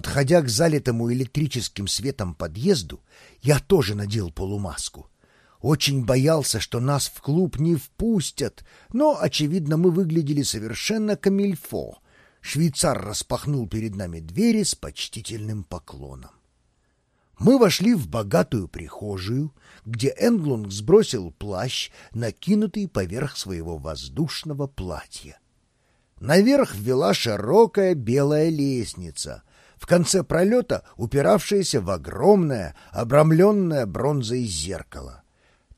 Подходя к залитому электрическим светом подъезду, я тоже надел полумаску. Очень боялся, что нас в клуб не впустят, но, очевидно, мы выглядели совершенно камильфо. Швейцар распахнул перед нами двери с почтительным поклоном. Мы вошли в богатую прихожую, где Энглунг сбросил плащ, накинутый поверх своего воздушного платья. Наверх вела широкая белая лестница, в конце пролета упиравшаяся в огромное, обрамленное бронзой зеркало.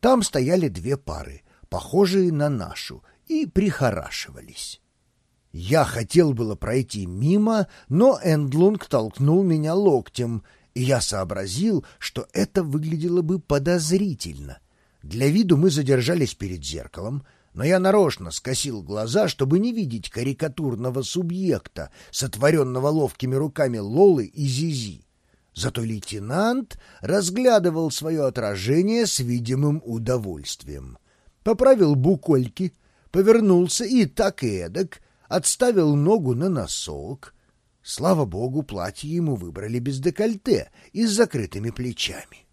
Там стояли две пары, похожие на нашу, и прихорашивались. Я хотел было пройти мимо, но Эндлунг толкнул меня локтем, и я сообразил, что это выглядело бы подозрительно. Для виду мы задержались перед зеркалом, но я нарочно скосил глаза, чтобы не видеть карикатурного субъекта, сотворенного ловкими руками Лолы и Зизи. Зато лейтенант разглядывал свое отражение с видимым удовольствием. Поправил букольки, повернулся и так эдак, отставил ногу на носок. Слава богу, платье ему выбрали без декольте и с закрытыми плечами.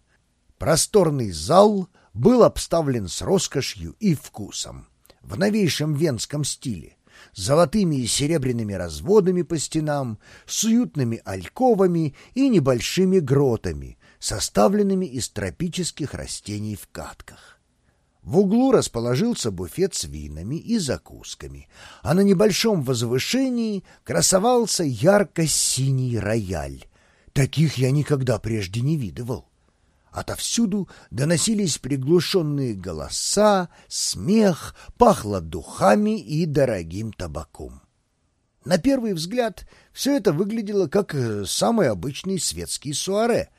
Просторный зал был обставлен с роскошью и вкусом в новейшем венском стиле, золотыми и серебряными разводами по стенам, с уютными альковами и небольшими гротами, составленными из тропических растений в катках. В углу расположился буфет с винами и закусками, а на небольшом возвышении красовался ярко-синий рояль. Таких я никогда прежде не видывал. Отовсюду доносились приглушенные голоса, смех, пахло духами и дорогим табаком. На первый взгляд все это выглядело как э, самый обычный светский суаре,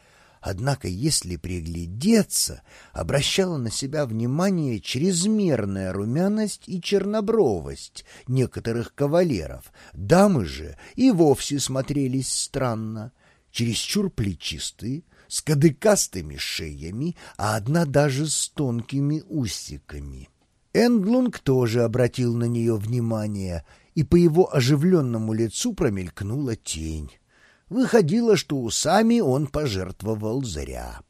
однако если приглядеться, обращала на себя внимание чрезмерная румяность и чернобровость некоторых кавалеров, дамы же и вовсе смотрелись странно, чересчур плечистые, с кадыкастыми шеями, а одна даже с тонкими усиками. Энглунг тоже обратил на нее внимание, и по его оживленному лицу промелькнула тень. Выходило, что усами он пожертвовал зря.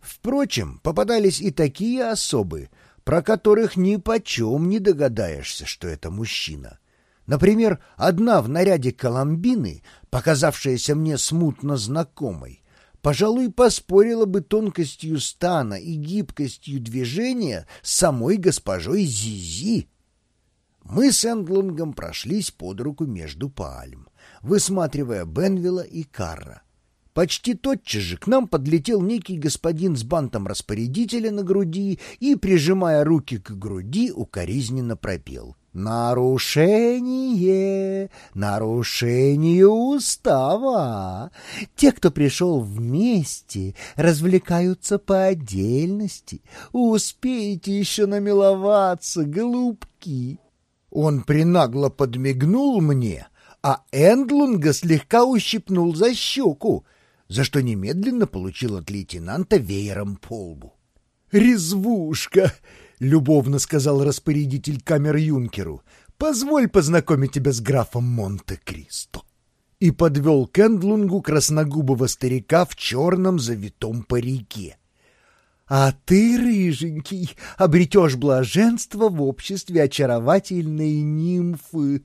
Впрочем, попадались и такие особы, про которых ни почем не догадаешься, что это мужчина. Например, одна в наряде Коломбины, показавшаяся мне смутно знакомой, пожалуй, поспорила бы тонкостью стана и гибкостью движения с самой госпожой Зизи. Мы с Энглунгом прошлись под руку между пальм, высматривая Бенвилла и Карра. Почти тотчас же к нам подлетел некий господин с бантом распорядителя на груди и, прижимая руки к груди, укоризненно пропел. Нарушение, нарушение устава. Те, кто пришел вместе, развлекаются по отдельности. Успеете еще намиловаться, голубки. Он принагло подмигнул мне, а Эндлунга слегка ущипнул за щеку, за что немедленно получил от лейтенанта веером по лбу. «Резвушка!» — любовно сказал распорядитель камер юнкеру. «Позволь познакомить тебя с графом Монте-Кристо». И подвел к Эндлунгу красногубого старика в черном завитом парике. «А ты, рыженький, обретешь блаженство в обществе очаровательной нимфы».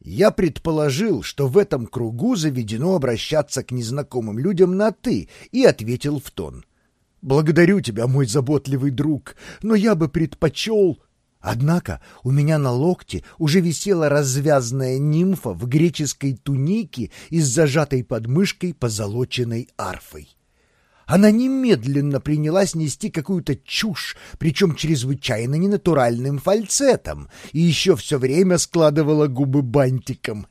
Я предположил, что в этом кругу заведено обращаться к незнакомым людям на «ты», и ответил в тон — Благодарю тебя, мой заботливый друг, но я бы предпочел... Однако у меня на локте уже висела развязная нимфа в греческой тунике и с зажатой подмышкой позолоченной арфой. Она немедленно принялась нести какую-то чушь, причем чрезвычайно ненатуральным фальцетом, и еще все время складывала губы бантиком.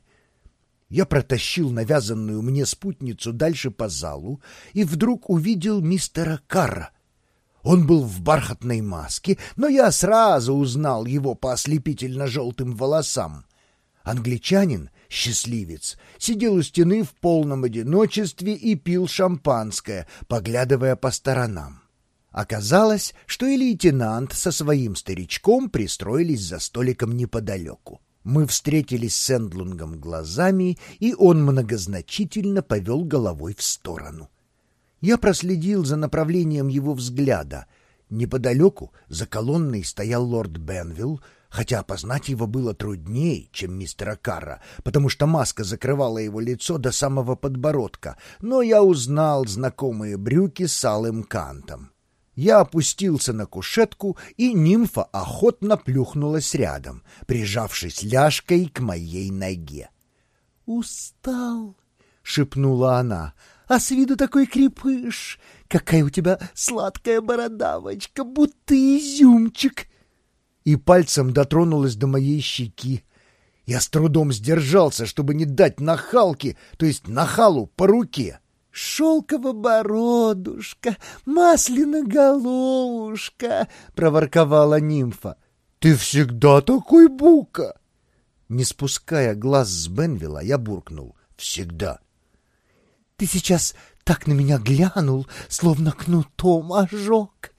Я протащил навязанную мне спутницу дальше по залу и вдруг увидел мистера Карра. Он был в бархатной маске, но я сразу узнал его по ослепительно-желтым волосам. Англичанин, счастливец, сидел у стены в полном одиночестве и пил шампанское, поглядывая по сторонам. Оказалось, что и лейтенант со своим старичком пристроились за столиком неподалеку. Мы встретились с Эндлунгом глазами, и он многозначительно повел головой в сторону. Я проследил за направлением его взгляда. Неподалеку, за колонной, стоял лорд Бенвилл, хотя опознать его было труднее, чем мистера Карра, потому что маска закрывала его лицо до самого подбородка, но я узнал знакомые брюки с алым кантом. Я опустился на кушетку, и нимфа охотно плюхнулась рядом, прижавшись ляжкой к моей ноге. «Устал», — шепнула она, — «а с виду такой крепыш! Какая у тебя сладкая бородавочка, будто изюмчик!» И пальцем дотронулась до моей щеки. Я с трудом сдержался, чтобы не дать нахалке, то есть нахалу по руке. «Шелково-бородушка, маслина-головушка!» — проворковала нимфа. «Ты всегда такой бука!» Не спуская глаз с Бенвилла, я буркнул. «Всегда!» «Ты сейчас так на меня глянул, словно кнутом ожог!»